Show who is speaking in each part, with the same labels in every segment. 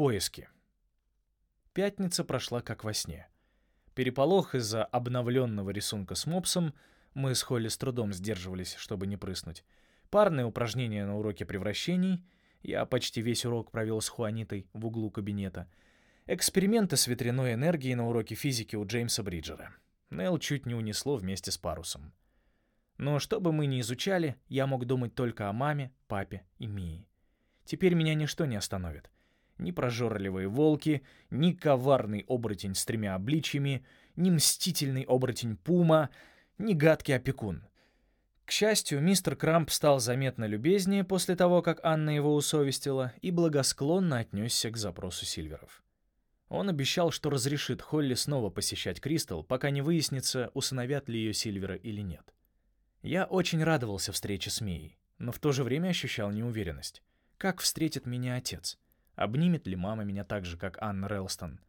Speaker 1: Поиски. Пятница прошла как во сне. Переполох из-за обновленного рисунка с мопсом, мы с Холли с трудом сдерживались, чтобы не прыснуть, парные упражнения на уроке превращений, я почти весь урок провел с Хуанитой в углу кабинета, эксперименты с ветряной энергией на уроке физики у Джеймса Бриджера. Нелл чуть не унесло вместе с парусом. Но что бы мы ни изучали, я мог думать только о маме, папе и Мии. Теперь меня ничто не остановит. Ни прожорливые волки, ни коварный оборотень с тремя обличьями, ни мстительный оборотень Пума, ни гадкий опекун. К счастью, мистер Крамп стал заметно любезнее после того, как Анна его усовестила, и благосклонно отнесся к запросу Сильверов. Он обещал, что разрешит Холли снова посещать Кристал, пока не выяснится, усыновят ли ее Сильвера или нет. Я очень радовался встрече с Мией, но в то же время ощущал неуверенность. Как встретит меня отец? Обнимет ли мама меня так же, как Анна Релстон?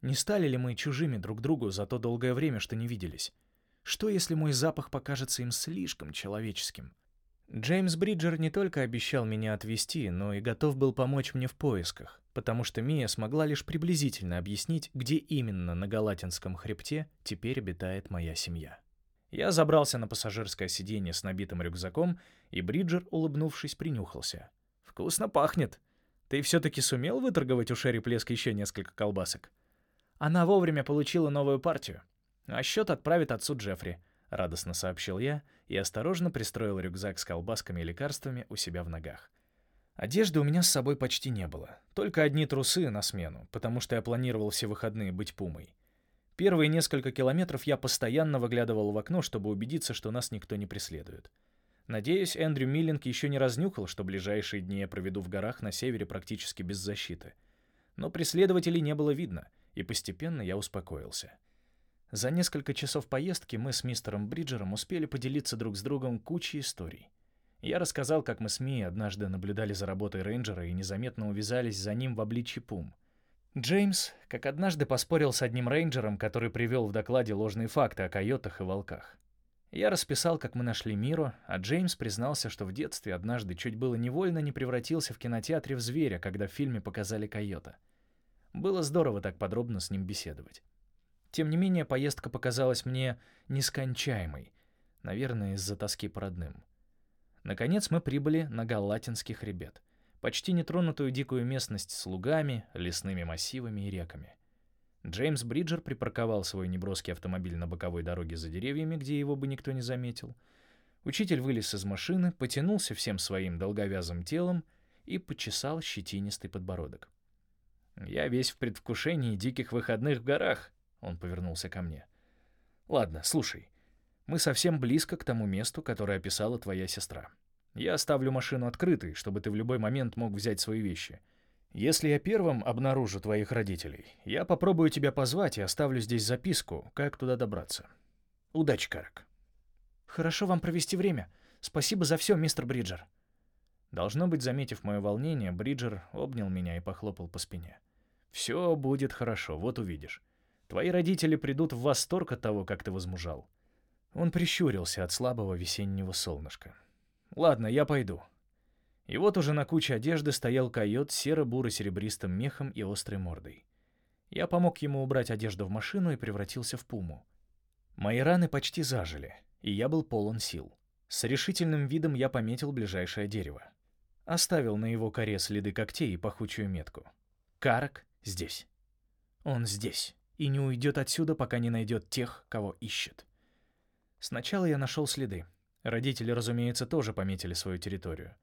Speaker 1: Не стали ли мы чужими друг другу за то долгое время, что не виделись? Что, если мой запах покажется им слишком человеческим? Джеймс Бриджер не только обещал меня отвезти, но и готов был помочь мне в поисках, потому что Мия смогла лишь приблизительно объяснить, где именно на Галатинском хребте теперь обитает моя семья. Я забрался на пассажирское сиденье с набитым рюкзаком, и Бриджер, улыбнувшись, принюхался. «Вкусно пахнет. Ты все-таки сумел выторговать у Шерри Плеск еще несколько колбасок?» Она вовремя получила новую партию. А счет отправит отцу Джеффри, — радостно сообщил я и осторожно пристроил рюкзак с колбасками и лекарствами у себя в ногах. Одежды у меня с собой почти не было. Только одни трусы на смену, потому что я планировал все выходные быть пумой. Первые несколько километров я постоянно выглядывал в окно, чтобы убедиться, что нас никто не преследует. Надеюсь, Эндрю Миллинг еще не разнюхал, что ближайшие дни я проведу в горах на севере практически без защиты. Но преследователей не было видно, и постепенно я успокоился. За несколько часов поездки мы с мистером Бриджером успели поделиться друг с другом кучей историй. Я рассказал, как мы с Ми однажды наблюдали за работой рейнджера и незаметно увязались за ним в обличье пум. Джеймс, как однажды поспорил с одним рейнджером, который привел в докладе ложные факты о койотах и волках. Я расписал, как мы нашли Миру, а Джеймс признался, что в детстве однажды чуть было невольно не превратился в кинотеатре в зверя, когда в фильме показали койота. Было здорово так подробно с ним беседовать. Тем не менее, поездка показалась мне нескончаемой, наверное, из-за тоски по родным. Наконец мы прибыли на Галатинский хребет почти нетронутую дикую местность с лугами, лесными массивами и реками. Джеймс Бриджер припарковал свой неброский автомобиль на боковой дороге за деревьями, где его бы никто не заметил. Учитель вылез из машины, потянулся всем своим долговязым телом и почесал щетинистый подбородок. «Я весь в предвкушении диких выходных в горах», — он повернулся ко мне. «Ладно, слушай, мы совсем близко к тому месту, которое описала твоя сестра. Я оставлю машину открытой, чтобы ты в любой момент мог взять свои вещи. Если я первым обнаружу твоих родителей, я попробую тебя позвать и оставлю здесь записку, как туда добраться. Удачи, Карак. Хорошо вам провести время. Спасибо за все, мистер Бриджер. Должно быть, заметив мое волнение, Бриджер обнял меня и похлопал по спине. Все будет хорошо, вот увидишь. Твои родители придут в восторг от того, как ты возмужал. Он прищурился от слабого весеннего солнышка. Ладно, я пойду. И вот уже на куче одежды стоял койот серо-буро-серебристым мехом и острой мордой. Я помог ему убрать одежду в машину и превратился в пуму. Мои раны почти зажили, и я был полон сил. С решительным видом я пометил ближайшее дерево. Оставил на его коре следы когтей и пахучую метку. Карак здесь. Он здесь и не уйдет отсюда, пока не найдет тех, кого ищет. Сначала я нашел следы. Родители, разумеется, тоже пометили свою территорию.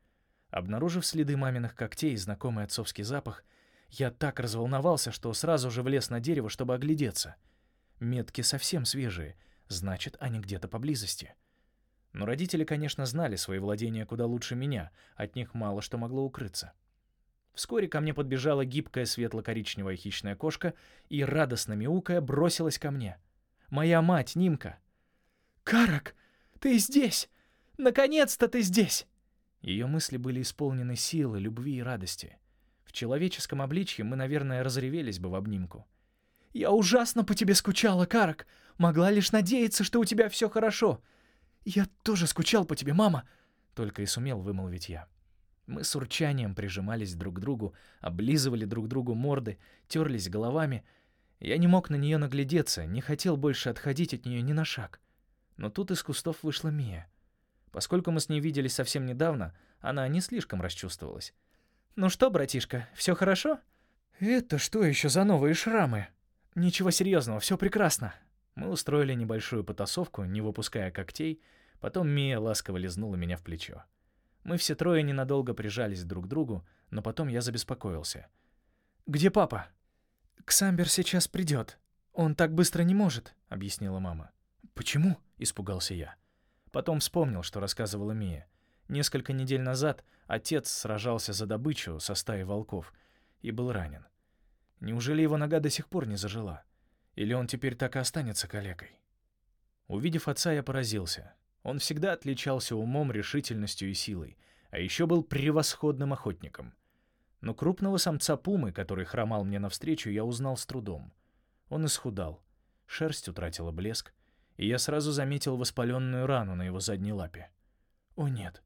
Speaker 1: Обнаружив следы маминых когтей и знакомый отцовский запах, я так разволновался, что сразу же влез на дерево, чтобы оглядеться. Метки совсем свежие, значит, они где-то поблизости. Но родители, конечно, знали свои владения куда лучше меня, от них мало что могло укрыться. Вскоре ко мне подбежала гибкая светло-коричневая хищная кошка и, радостно мяукая, бросилась ко мне. Моя мать, Нимка. «Карак, ты здесь! Наконец-то ты здесь!» Ее мысли были исполнены силы, любви и радости. В человеческом обличье мы, наверное, разревелись бы в обнимку. «Я ужасно по тебе скучала, Карак. Могла лишь надеяться, что у тебя все хорошо. Я тоже скучал по тебе, мама!» Только и сумел вымолвить я. Мы с урчанием прижимались друг к другу, облизывали друг другу морды, терлись головами. Я не мог на нее наглядеться, не хотел больше отходить от нее ни на шаг. Но тут из кустов вышла Мия. Поскольку мы с ней виделись совсем недавно, она не слишком расчувствовалась. «Ну что, братишка, все хорошо?» «Это что еще за новые шрамы?» «Ничего серьезного, все прекрасно». Мы устроили небольшую потасовку, не выпуская когтей, потом Мия ласково лизнула меня в плечо. Мы все трое ненадолго прижались друг к другу, но потом я забеспокоился. «Где папа?» «Ксамбер сейчас придет. Он так быстро не может», — объяснила мама. «Почему?» — испугался я. Потом вспомнил, что рассказывала Мия. Несколько недель назад отец сражался за добычу со стаей волков и был ранен. Неужели его нога до сих пор не зажила? Или он теперь так и останется калекой? Увидев отца, я поразился. Он всегда отличался умом, решительностью и силой, а еще был превосходным охотником. Но крупного самца пумы, который хромал мне навстречу, я узнал с трудом. Он исхудал, шерсть утратила блеск, и я сразу заметил воспаленную рану на его задней лапе. О нет.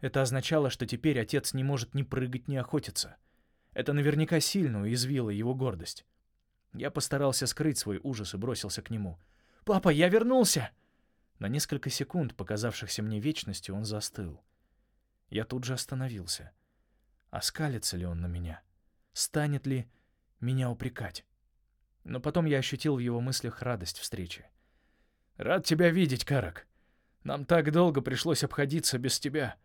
Speaker 1: Это означало, что теперь отец не может ни прыгать, ни охотиться. Это наверняка сильно уязвило его гордость. Я постарался скрыть свой ужас и бросился к нему. «Папа, я вернулся!» На несколько секунд, показавшихся мне вечностью, он застыл. Я тут же остановился. Оскалится ли он на меня? Станет ли меня упрекать? Но потом я ощутил в его мыслях радость встречи. «Рад тебя видеть, Карак. Нам так долго пришлось обходиться без тебя.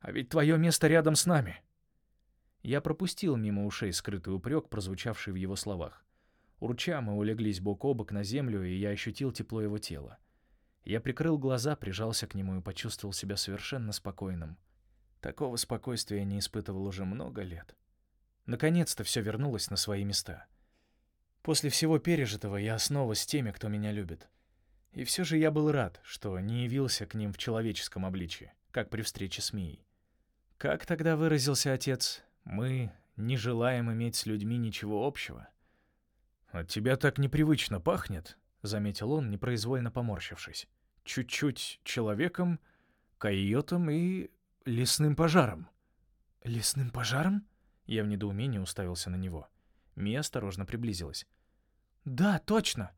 Speaker 1: А ведь твое место рядом с нами». Я пропустил мимо ушей скрытый упрек, прозвучавший в его словах. Урча мы улеглись бок о бок на землю, и я ощутил тепло его тела. Я прикрыл глаза, прижался к нему и почувствовал себя совершенно спокойным. Такого спокойствия я не испытывал уже много лет. Наконец-то все вернулось на свои места. После всего пережитого я снова с теми, кто меня любит. И все же я был рад, что не явился к ним в человеческом обличье, как при встрече с Мией. Как тогда выразился отец, мы не желаем иметь с людьми ничего общего. «От тебя так непривычно пахнет», — заметил он, непроизвольно поморщившись чуть-чуть человеком, койотом и лесным пожаром. «Лесным пожаром?» Я в недоумении уставился на него. Мия осторожно приблизилась. «Да, точно.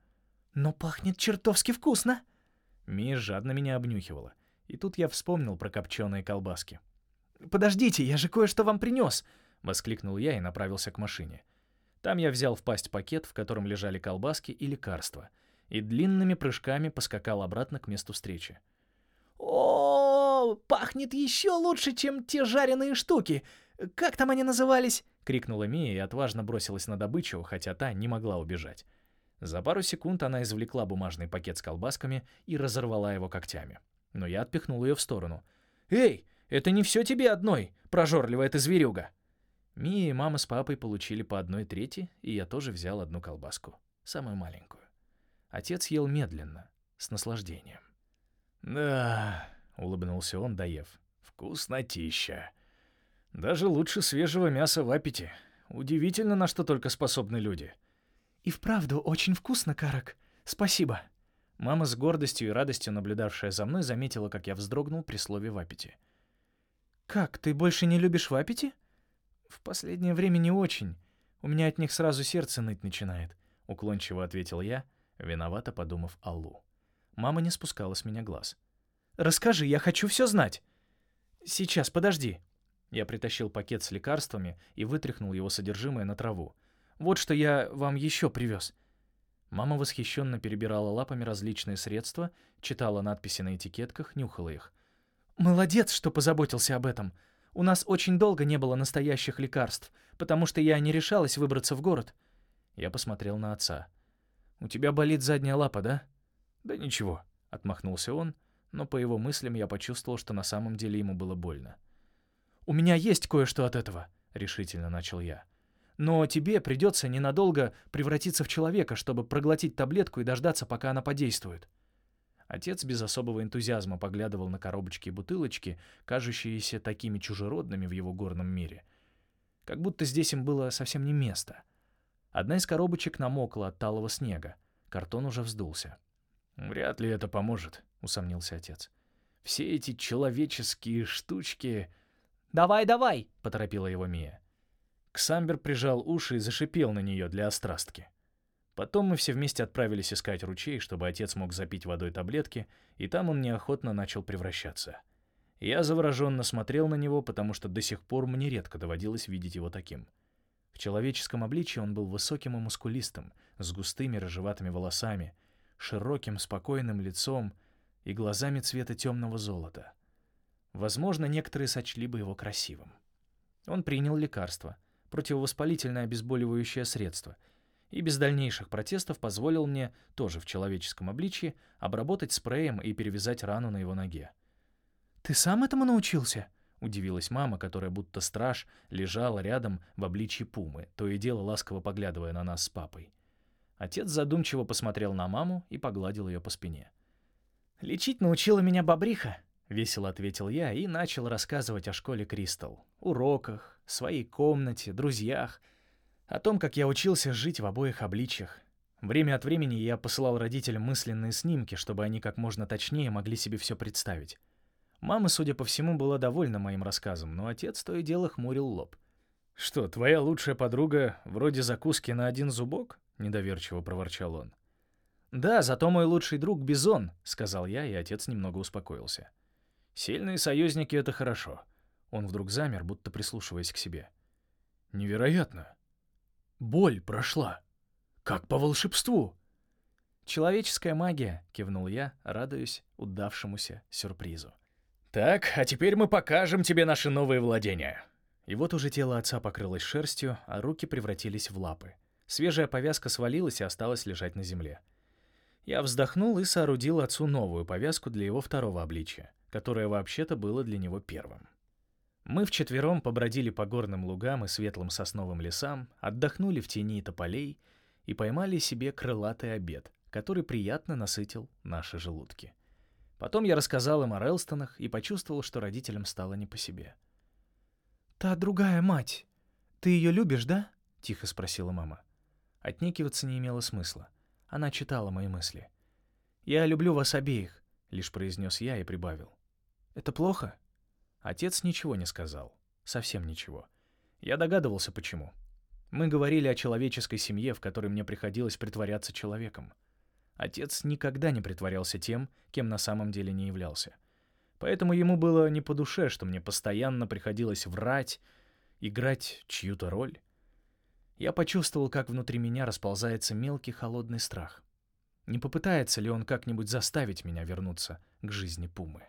Speaker 1: Но пахнет чертовски вкусно!» Мия жадно меня обнюхивала. И тут я вспомнил про копченые колбаски. «Подождите, я же кое-что вам принес!» — воскликнул я и направился к машине. Там я взял в пасть пакет, в котором лежали колбаски и лекарства — и длинными прыжками поскакал обратно к месту встречи. «О, пахнет еще лучше, чем те жареные штуки! Как там они назывались?» — крикнула Мия и отважно бросилась на добычу, хотя та не могла убежать. За пару секунд она извлекла бумажный пакет с колбасками и разорвала его когтями. Но я отпихнул ее в сторону. «Эй, это не все тебе одной, прожорливая ты зверюга!» Мия и мама с папой получили по одной трети, и я тоже взял одну колбаску, самую маленькую. Отец ел медленно, с наслаждением. «Да», — улыбнулся он, доев, — «вкуснотища. Даже лучше свежего мяса в аппете. Удивительно, на что только способны люди». «И вправду очень вкусно, Карак. Спасибо». Мама с гордостью и радостью, наблюдавшая за мной, заметила, как я вздрогнул при слове в аппете. «Как, ты больше не любишь в аппете?» «В последнее время не очень. У меня от них сразу сердце ныть начинает», — уклончиво ответил я, — виновато подумав Аллу. Мама не спускала с меня глаз. «Расскажи, я хочу все знать!» «Сейчас, подожди!» Я притащил пакет с лекарствами и вытряхнул его содержимое на траву. «Вот что я вам еще привез!» Мама восхищенно перебирала лапами различные средства, читала надписи на этикетках, нюхала их. «Молодец, что позаботился об этом. У нас очень долго не было настоящих лекарств, потому что я не решалась выбраться в город». Я посмотрел на отца. «У тебя болит задняя лапа, да?» «Да ничего», — отмахнулся он, но по его мыслям я почувствовал, что на самом деле ему было больно. «У меня есть кое-что от этого», — решительно начал я. «Но тебе придется ненадолго превратиться в человека, чтобы проглотить таблетку и дождаться, пока она подействует». Отец без особого энтузиазма поглядывал на коробочки и бутылочки, кажущиеся такими чужеродными в его горном мире. Как будто здесь им было совсем не место — Одна из коробочек намокла от талого снега. Картон уже вздулся. «Вряд ли это поможет», — усомнился отец. «Все эти человеческие штучки...»
Speaker 2: «Давай, давай!»
Speaker 1: — поторопила его Мия. Ксамбер прижал уши и зашипел на нее для острастки. Потом мы все вместе отправились искать ручей, чтобы отец мог запить водой таблетки, и там он неохотно начал превращаться. Я завороженно смотрел на него, потому что до сих пор мне редко доводилось видеть его таким. В человеческом обличье он был высоким и мускулистым, с густыми рыжеватыми волосами, широким, спокойным лицом и глазами цвета темного золота. Возможно, некоторые сочли бы его красивым. Он принял лекарство, противовоспалительное обезболивающее средство, и без дальнейших протестов позволил мне, тоже в человеческом обличье, обработать спреем и перевязать рану на его ноге.
Speaker 2: «Ты сам этому научился?»
Speaker 1: — удивилась мама, которая будто страж лежала рядом в обличье пумы, то и дело ласково поглядывая на нас с папой. Отец задумчиво посмотрел на маму и погладил ее по спине.
Speaker 2: «Лечить научила меня бобриха», —
Speaker 1: весело ответил я и начал рассказывать о школе Кристал, уроках, своей комнате, друзьях, о том, как я учился жить в обоих обличьях. Время от времени я посылал родителям мысленные снимки, чтобы они как можно точнее могли себе все представить. Мама, судя по всему, была довольна моим рассказом, но отец то и дело хмурил лоб. «Что, твоя лучшая подруга вроде закуски на один зубок?» — недоверчиво проворчал он. «Да, зато мой лучший друг — Бизон», — сказал я, и отец немного успокоился. «Сильные союзники — это хорошо». Он вдруг замер, будто прислушиваясь к себе. «Невероятно! Боль прошла! Как по волшебству!» «Человеческая магия», — кивнул я, радуясь удавшемуся сюрпризу. «Так, а теперь мы покажем тебе наши новые владения». И вот уже тело отца покрылось шерстью, а руки превратились в лапы. Свежая повязка свалилась и осталась лежать на земле. Я вздохнул и соорудил отцу новую повязку для его второго обличия, которое вообще-то было для него первым. Мы вчетвером побродили по горным лугам и светлым сосновым лесам, отдохнули в тени тополей и поймали себе крылатый обед, который приятно насытил наши желудки. Потом я рассказал им о Релстонах и почувствовал, что родителям стало не по себе.
Speaker 2: «Та другая мать. Ты ее любишь, да?» — тихо спросила мама.
Speaker 1: Отнекиваться не имело смысла. Она читала мои мысли. «Я люблю вас обеих», — лишь произнес я и прибавил. «Это плохо?» Отец ничего не сказал. Совсем ничего. Я догадывался, почему. Мы говорили о человеческой семье, в которой мне приходилось притворяться человеком. Отец никогда не притворялся тем, кем на самом деле не являлся. Поэтому ему было не по душе, что мне постоянно приходилось врать, играть чью-то роль. Я почувствовал, как внутри меня расползается мелкий холодный страх. Не попытается ли он как-нибудь заставить меня вернуться к жизни Пумы?